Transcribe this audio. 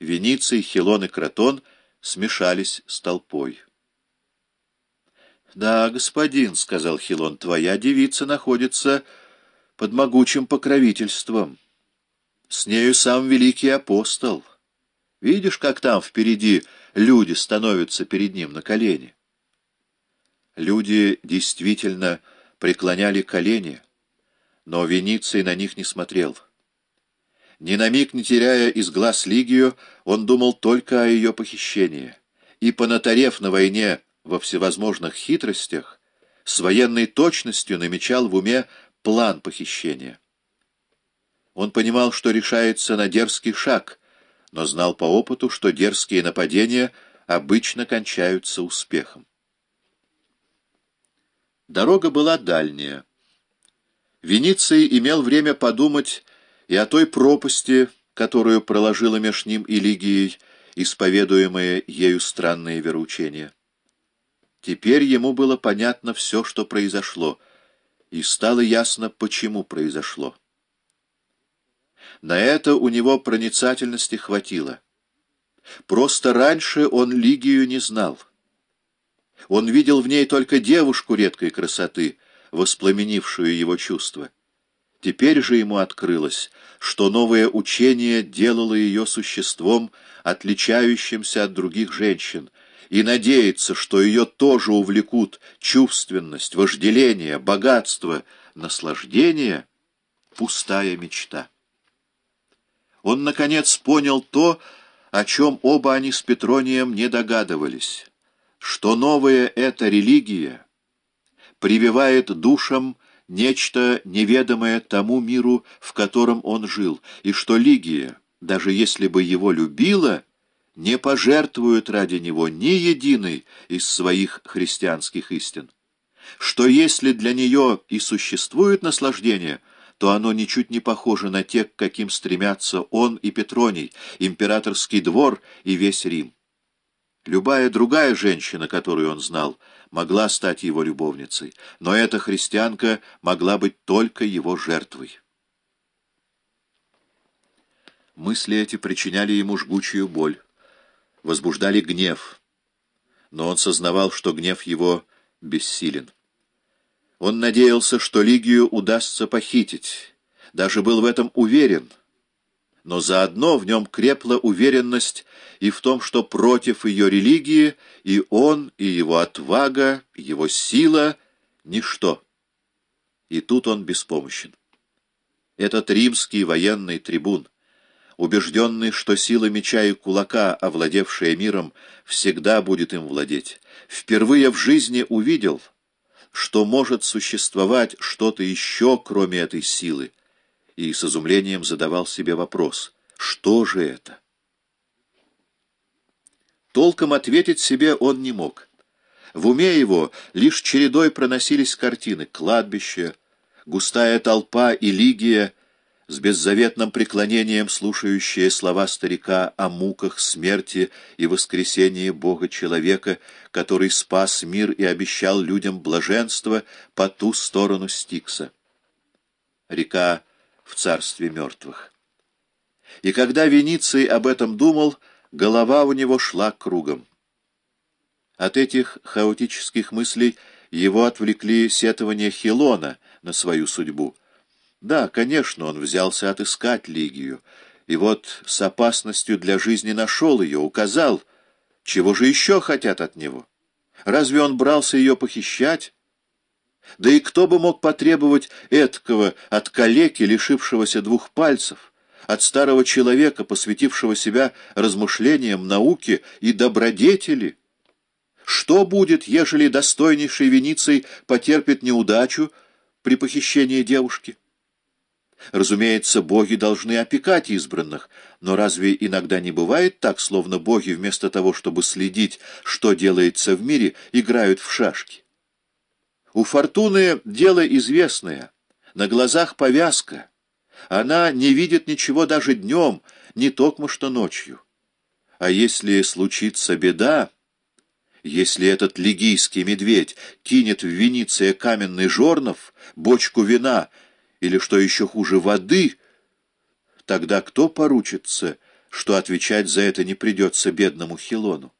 Вениций, Хилон и Кротон смешались с толпой. «Да, господин», — сказал Хилон, — «твоя девица находится под могучим покровительством. С нею сам великий апостол. Видишь, как там впереди люди становятся перед ним на колени?» Люди действительно преклоняли колени, но Вениций на них не смотрел. Ни на миг не теряя из глаз Лигию, он думал только о ее похищении. И, понатарев на войне во всевозможных хитростях, с военной точностью намечал в уме план похищения. Он понимал, что решается на дерзкий шаг, но знал по опыту, что дерзкие нападения обычно кончаются успехом. Дорога была дальняя. Вениций имел время подумать и о той пропасти, которую проложила меж ним и Лигией, исповедуемое ею странное вероучение. Теперь ему было понятно все, что произошло, и стало ясно, почему произошло. На это у него проницательности хватило. Просто раньше он Лигию не знал. Он видел в ней только девушку редкой красоты, воспламенившую его чувства. Теперь же ему открылось, что новое учение делало ее существом, отличающимся от других женщин, и надеется, что ее тоже увлекут чувственность, вожделение, богатство, наслаждение — пустая мечта. Он, наконец, понял то, о чем оба они с Петронием не догадывались, что новая эта религия прививает душам нечто неведомое тому миру, в котором он жил, и что Лигия, даже если бы его любила, не пожертвует ради него ни единой из своих христианских истин. Что если для нее и существует наслаждение, то оно ничуть не похоже на те, к каким стремятся он и Петроний, императорский двор и весь Рим. Любая другая женщина, которую он знал, могла стать его любовницей, но эта христианка могла быть только его жертвой. Мысли эти причиняли ему жгучую боль, возбуждали гнев, но он сознавал, что гнев его бессилен. Он надеялся, что Лигию удастся похитить, даже был в этом уверен — но заодно в нем крепла уверенность и в том, что против ее религии и он, и его отвага, его сила — ничто. И тут он беспомощен. Этот римский военный трибун, убежденный, что сила меча и кулака, овладевшая миром, всегда будет им владеть, впервые в жизни увидел, что может существовать что-то еще, кроме этой силы, и с изумлением задавал себе вопрос, что же это? Толком ответить себе он не мог. В уме его лишь чередой проносились картины, кладбище, густая толпа и лигия, с беззаветным преклонением слушающие слова старика о муках, смерти и воскресении Бога-человека, который спас мир и обещал людям блаженство по ту сторону Стикса. Река в царстве мертвых. И когда Вениций об этом думал, голова у него шла кругом. От этих хаотических мыслей его отвлекли сетования Хилона на свою судьбу. Да, конечно, он взялся отыскать Лигию, и вот с опасностью для жизни нашел ее, указал, чего же еще хотят от него. Разве он брался ее похищать? Да и кто бы мог потребовать эткого от калеки, лишившегося двух пальцев, от старого человека, посвятившего себя размышлениям, науке и добродетели? Что будет, ежели достойнейший Вениций потерпит неудачу при похищении девушки? Разумеется, боги должны опекать избранных, но разве иногда не бывает так, словно боги вместо того, чтобы следить, что делается в мире, играют в шашки? У Фортуны дело известное, на глазах повязка. Она не видит ничего даже днем, не токмо что ночью. А если случится беда, если этот лигийский медведь кинет в Венеция каменный жорнов, бочку вина или, что еще хуже, воды, тогда кто поручится, что отвечать за это не придется бедному Хилону.